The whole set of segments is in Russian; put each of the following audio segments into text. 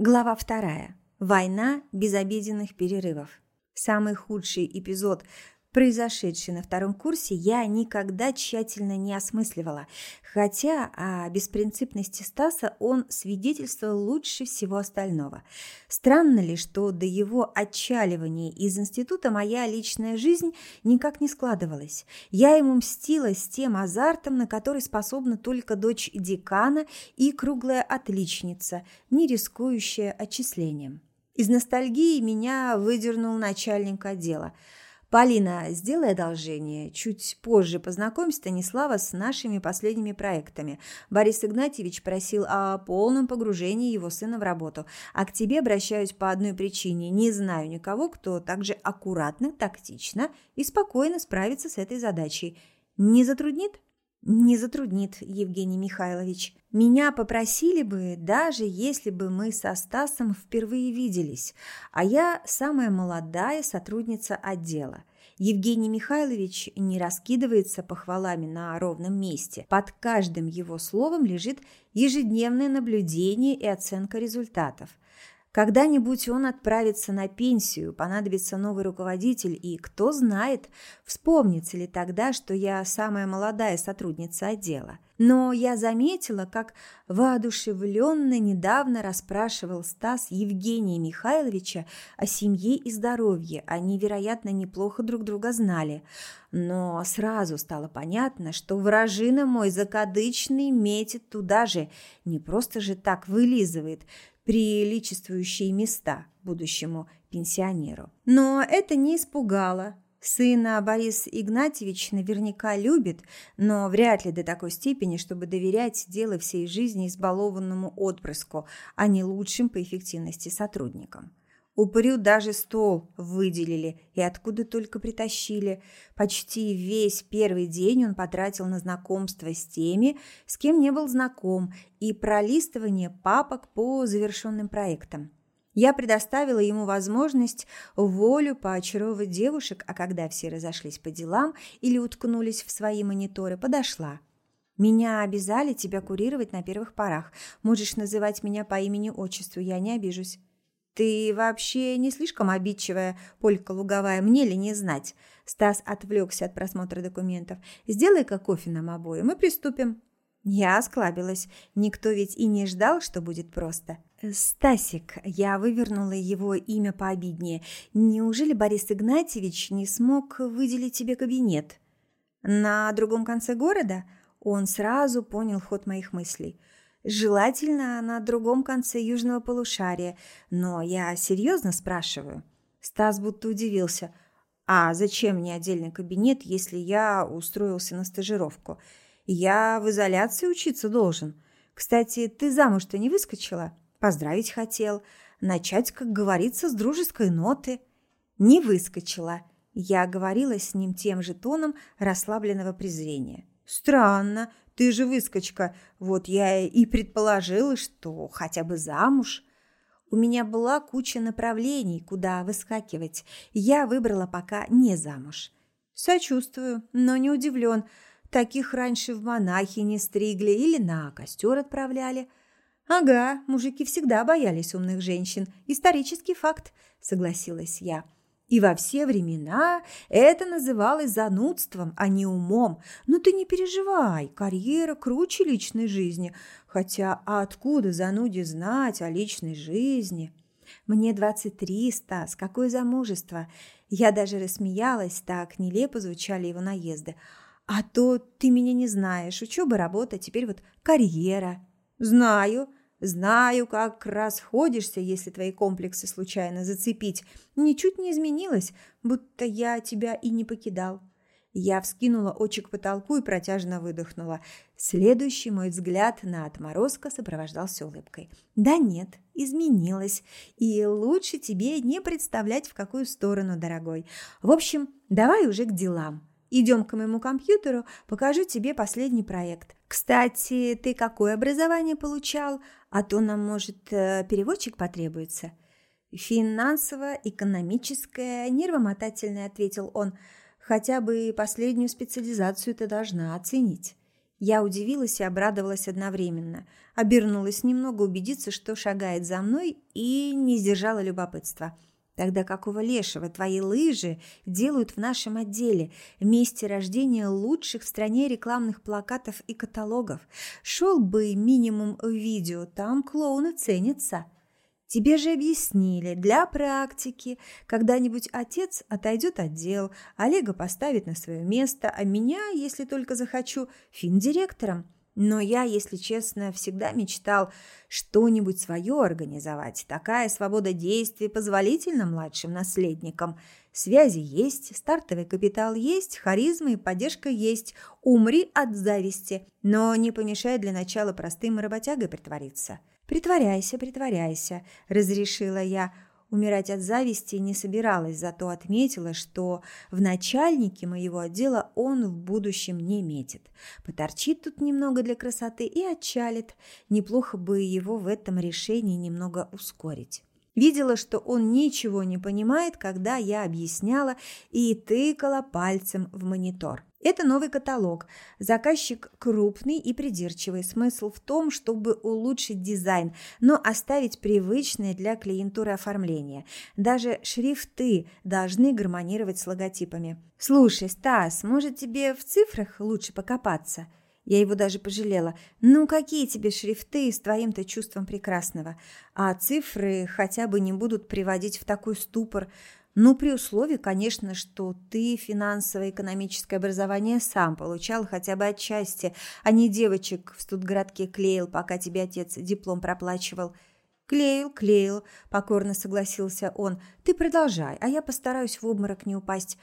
Глава вторая. Война без обеденных перерывов. Самый худший эпизод произошедший на втором курсе, я никогда тщательно не осмысливала, хотя о беспринципности Стаса он свидетельствовал лучше всего остального. Странно ли, что до его отчаливания из института моя личная жизнь никак не складывалась. Я ему мстила с тем азартом, на который способна только дочь декана и круглая отличница, не рискующая отчислением. Из ностальгии меня выдернул начальник отдела – Полина, сделай одолжение. Чуть позже познакомь Станислава с нашими последними проектами. Борис Игнатьевич просил о полном погружении его сына в работу. А к тебе обращаюсь по одной причине. Не знаю никого, кто так же аккуратно, тактично и спокойно справится с этой задачей. Не затруднит? Не затруднит, Евгений Михайлович. Меня попросили бы, даже если бы мы со Стасом впервые виделись, а я самая молодая сотрудница отдела. Евгений Михайлович не раскидывается похвалами на ровном месте. Под каждым его словом лежит ежедневное наблюдение и оценка результатов – когда-нибудь он отправится на пенсию, понадобится новый руководитель, и кто знает, вспомнится ли тогда, что я самая молодая сотрудница отдела. Но я заметила, как воодушевленно недавно расспрашивал Стас Евгения Михайловича о семье и здоровье. Они, вероятно, неплохо друг друга знали. Но сразу стало понятно, что вражина мой закадычный метит туда же, не просто же так вылизывает – приличествующие места будущему пенсионеру. Но это не испугало. Сына Борис Игнатьевич наверняка любит, но вряд ли до такой степени, чтобы доверять дело всей жизни избалованному отпрыску, а не лучшим по эффективности сотрудникам. Упырю даже стол выделили и откуда только притащили. Почти весь первый день он потратил на знакомство с теми, с кем не был знаком, и пролистывание папок по завершенным проектам. Я предоставила ему возможность волю поочаровывать девушек, а когда все разошлись по делам или уткнулись в свои мониторы, подошла. «Меня обязали тебя курировать на первых порах. Можешь называть меня по имени-отчеству, я не обижусь». «Ты вообще не слишком обидчивая, Полька Луговая, мне ли не знать?» Стас отвлекся от просмотра документов. «Сделай-ка кофе нам обоим и приступим». Я осклабилась. Никто ведь и не ждал, что будет просто. «Стасик», я вывернула его имя пообиднее. «Неужели Борис Игнатьевич не смог выделить тебе кабинет?» «На другом конце города?» Он сразу понял ход моих мыслей. Желательно на другом конце южного полушария, но я серьезно спрашиваю. Стас будто удивился. А зачем мне отдельный кабинет, если я устроился на стажировку? Я в изоляции учиться должен. Кстати, ты замуж-то не выскочила? Поздравить хотел. Начать, как говорится, с дружеской ноты. Не выскочила. Я говорила с ним тем же тоном расслабленного презрения. Странно, ты же выскочка. Вот я и предположила, что хотя бы замуж. У меня была куча направлений, куда выскакивать. Я выбрала пока не замуж. Сочувствую, но не удивлен. Таких раньше в монахи не стригли или на костер отправляли. Ага, мужики всегда боялись умных женщин. Исторический факт, согласилась я. И во все времена это называлось занудством, а не умом. Но ты не переживай, карьера круче личной жизни. Хотя а откуда зануде знать о личной жизни? Мне 23, Стас, какое замужество? Я даже рассмеялась, так нелепо звучали его наезды. А то ты меня не знаешь, учеба, работа, теперь вот карьера. Знаю, Знаю, как расходишься, если твои комплексы случайно зацепить. Ничуть не изменилось, будто я тебя и не покидал. Я вскинула очи к потолку и протяжно выдохнула. Следующий мой взгляд на отморозка сопровождался улыбкой. «Да нет, изменилось. И лучше тебе не представлять, в какую сторону, дорогой. В общем, давай уже к делам. Идем к моему компьютеру, покажу тебе последний проект. Кстати, ты какое образование получал? А то нам, может, э, переводчик потребуется. Финансово-экономическое, нервомотательное, ответил он. Хотя бы последнюю специализацию ты должна оценить. Я удивилась и обрадовалась одновременно. Обернулась немного убедиться, что шагает за мной, и не сдержала любопытства. Тогда какого лешего твои лыжи делают в нашем отделе, месте рождения лучших в стране рекламных плакатов и каталогов? Шел бы минимум видео, там клоуны ценятся. Тебе же объяснили, для практики. Когда-нибудь отец отойдет от дел, Олега поставит на свое место, а меня, если только захочу, финдиректором. Но я, если честно, всегда мечтал что-нибудь свое организовать. Такая свобода действий позволительна младшим наследникам. Связи есть, стартовый капитал есть, харизма и поддержка есть. Умри от зависти, но не помешай для начала простым работягой притвориться. «Притворяйся, притворяйся», – разрешила я, – Умирать от зависти не собиралась, зато отметила, что в начальнике моего отдела он в будущем не метит. Поторчит тут немного для красоты и отчалит. Неплохо бы его в этом решении немного ускорить. Видела, что он ничего не понимает, когда я объясняла и тыкала пальцем в монитор. Это новый каталог. Заказчик крупный и придирчивый. Смысл в том, чтобы улучшить дизайн, но оставить привычное для клиентуры оформление. Даже шрифты должны гармонировать с логотипами. «Слушай, Стас, может тебе в цифрах лучше покопаться?» Я его даже пожалела. «Ну, какие тебе шрифты с твоим-то чувством прекрасного? А цифры хотя бы не будут приводить в такой ступор. Ну, при условии, конечно, что ты финансово-экономическое образование сам получал хотя бы отчасти, а не девочек в студгородке клеил, пока тебе отец диплом проплачивал. «Клеил, клеил», – покорно согласился он. «Ты продолжай, а я постараюсь в обморок не упасть.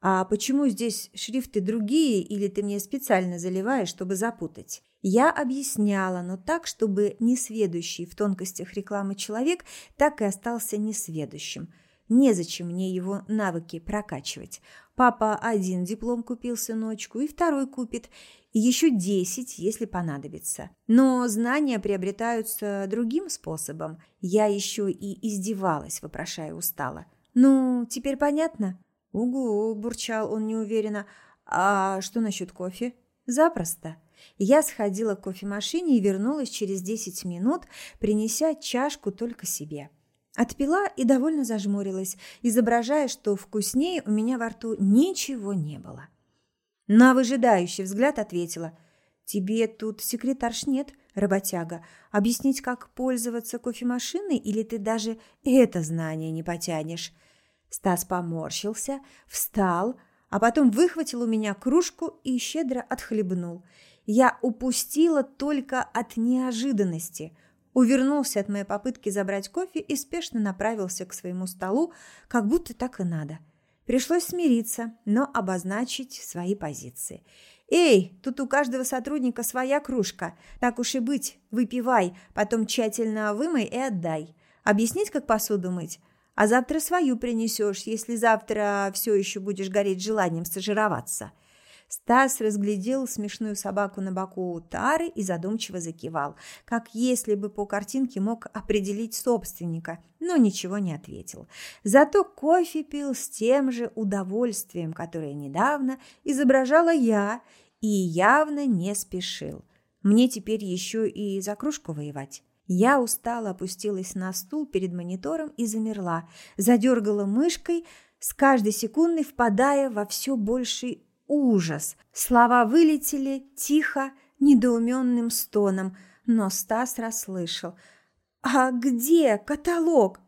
А почему здесь шрифты другие, или ты мне специально заливаешь, чтобы запутать?» Я объясняла, но так, чтобы несведущий в тонкостях рекламы человек так и остался несведущим – Незачем мне его навыки прокачивать. Папа один диплом купил сыночку и второй купит, и еще десять, если понадобится. Но знания приобретаются другим способом. Я еще и издевалась, вопрошая устало. «Ну, теперь понятно?» «Угу», – бурчал он неуверенно. «А что насчет кофе?» «Запросто». Я сходила к кофемашине и вернулась через десять минут, принеся чашку только себе. Отпила и довольно зажмурилась, изображая, что вкуснее у меня во рту ничего не было. На выжидающий взгляд ответила. «Тебе тут секретарш нет, работяга. Объяснить, как пользоваться кофемашиной, или ты даже это знание не потянешь?» Стас поморщился, встал, а потом выхватил у меня кружку и щедро отхлебнул. Я упустила только от неожиданности – увернулся от моей попытки забрать кофе и спешно направился к своему столу, как будто так и надо. Пришлось смириться, но обозначить свои позиции. «Эй, тут у каждого сотрудника своя кружка. Так уж и быть, выпивай, потом тщательно вымой и отдай. Объяснить, как посуду мыть? А завтра свою принесешь, если завтра все еще будешь гореть желанием стажироваться». Стас разглядел смешную собаку на боку Тары и задумчиво закивал, как если бы по картинке мог определить собственника, но ничего не ответил. Зато кофе пил с тем же удовольствием, которое недавно изображала я, и явно не спешил. Мне теперь еще и за кружку воевать. Я устало опустилась на стул перед монитором и замерла, задергала мышкой, с каждой секундой впадая во все больший ужас. Слова вылетели тихо, недоуменным стоном, но Стас расслышал. «А где каталог?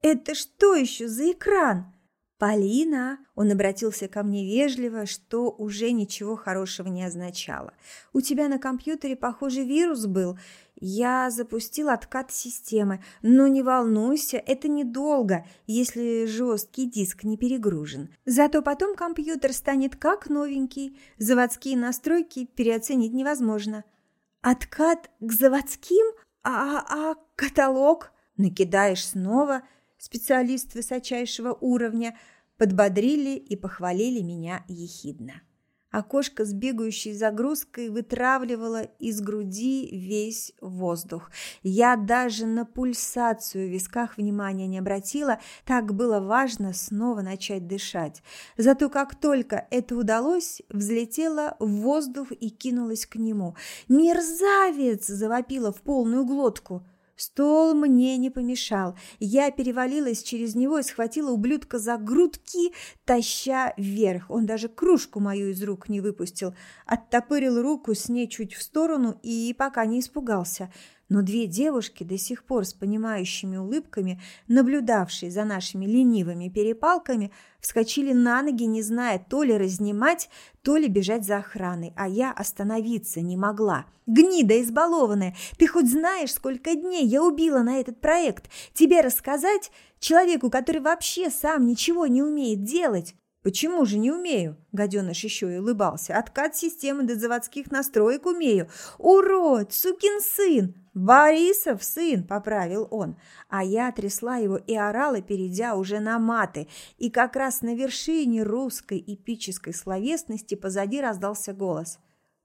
Это что еще за экран?» «Полина!» – он обратился ко мне вежливо, что уже ничего хорошего не означало. «У тебя на компьютере, похоже, вирус был. Я запустил откат системы. Но не волнуйся, это недолго, если жесткий диск не перегружен. Зато потом компьютер станет как новенький. Заводские настройки переоценить невозможно». «Откат к заводским? А, а, а каталог?» «Накидаешь снова» специалист высочайшего уровня, подбодрили и похвалили меня ехидно. Окошко с бегающей загрузкой вытравливало из груди весь воздух. Я даже на пульсацию в висках внимания не обратила, так было важно снова начать дышать. Зато как только это удалось, взлетела в воздух и кинулась к нему. «Мерзавец!» – завопила в полную глотку – Стол мне не помешал. Я перевалилась через него и схватила ублюдка за грудки, таща вверх. Он даже кружку мою из рук не выпустил. Оттопырил руку с ней чуть в сторону и пока не испугался – но две девушки, до сих пор с понимающими улыбками, наблюдавшие за нашими ленивыми перепалками, вскочили на ноги, не зная то ли разнимать, то ли бежать за охраной, а я остановиться не могла. «Гнида избалованная! Ты хоть знаешь, сколько дней я убила на этот проект? Тебе рассказать? Человеку, который вообще сам ничего не умеет делать!» «Почему же не умею?» – гаденыш еще и улыбался. «Откат системы до заводских настроек умею. Урод! Сукин сын! «Борисов сын!» – поправил он, а я трясла его и орала, перейдя уже на маты. И как раз на вершине русской эпической словесности позади раздался голос.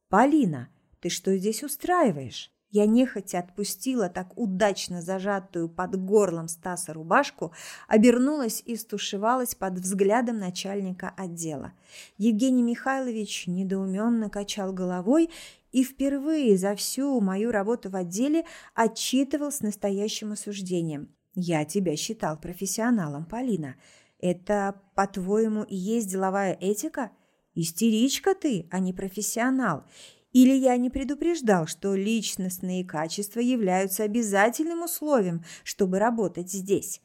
«Полина, ты что здесь устраиваешь?» Я нехотя отпустила так удачно зажатую под горлом Стаса рубашку, обернулась и стушевалась под взглядом начальника отдела. Евгений Михайлович недоуменно качал головой и впервые за всю мою работу в отделе отчитывал с настоящим осуждением. «Я тебя считал профессионалом, Полина. Это, по-твоему, и есть деловая этика? Истеричка ты, а не профессионал. Или я не предупреждал, что личностные качества являются обязательным условием, чтобы работать здесь?»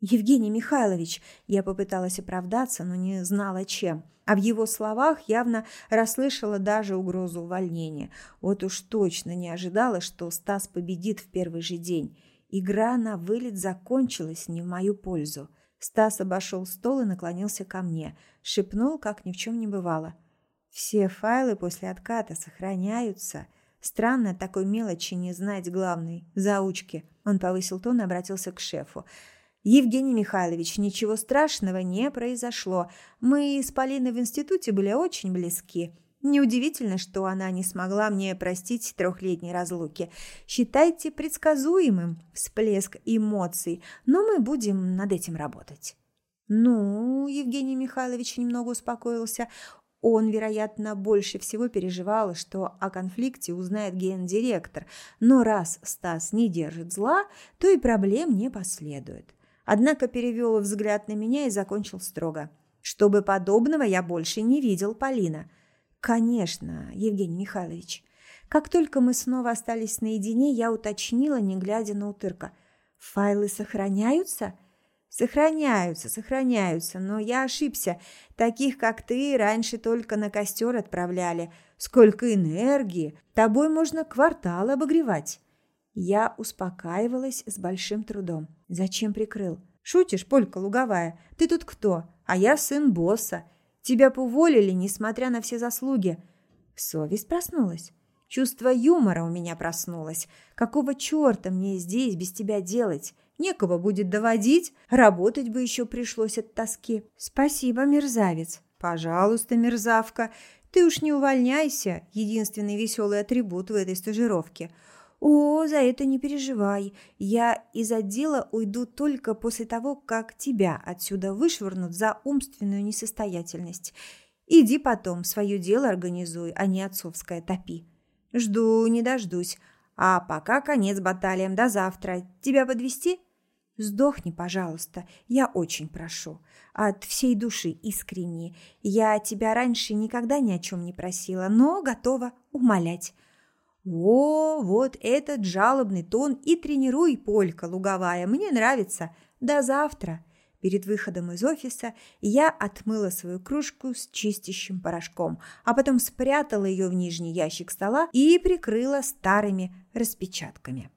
«Евгений Михайлович!» Я попыталась оправдаться, но не знала, чем – а в его словах явно расслышала даже угрозу увольнения. Вот уж точно не ожидала, что Стас победит в первый же день. Игра на вылет закончилась не в мою пользу. Стас обошел стол и наклонился ко мне, шепнул, как ни в чем не бывало. «Все файлы после отката сохраняются. Странно такой мелочи не знать главной, заучки». Он повысил тон и обратился к шефу. Евгений Михайлович, ничего страшного не произошло. Мы с Полиной в институте были очень близки. Неудивительно, что она не смогла мне простить трехлетней разлуки. Считайте предсказуемым всплеск эмоций, но мы будем над этим работать. Ну, Евгений Михайлович немного успокоился. Он, вероятно, больше всего переживал, что о конфликте узнает гендиректор. Но раз Стас не держит зла, то и проблем не последует. Однако перевел взгляд на меня и закончил строго. Чтобы подобного я больше не видел, Полина. Конечно, Евгений Михайлович. Как только мы снова остались наедине, я уточнила, не глядя на утырка. Файлы сохраняются? Сохраняются, сохраняются, но я ошибся. Таких, как ты, раньше только на костер отправляли. Сколько энергии! Тобой можно квартал обогревать. Я успокаивалась с большим трудом. Зачем прикрыл? Шутишь, Полька Луговая? Ты тут кто? А я сын босса. Тебя поволили, несмотря на все заслуги. Совесть проснулась. Чувство юмора у меня проснулось. Какого черта мне здесь без тебя делать? Некого будет доводить, работать бы еще пришлось от тоски. Спасибо, мерзавец. Пожалуйста, мерзавка. Ты уж не увольняйся, единственный веселый атрибут в этой стажировке – «О, за это не переживай. Я из отдела уйду только после того, как тебя отсюда вышвырнут за умственную несостоятельность. Иди потом свое дело организуй, а не отцовское топи. Жду, не дождусь. А пока конец баталиям до завтра. Тебя подвести? Сдохни, пожалуйста, я очень прошу. От всей души искренне. Я тебя раньше никогда ни о чем не просила, но готова умолять. «О, вот этот жалобный тон и тренируй, Полька луговая, мне нравится. До завтра!» Перед выходом из офиса я отмыла свою кружку с чистящим порошком, а потом спрятала ее в нижний ящик стола и прикрыла старыми распечатками.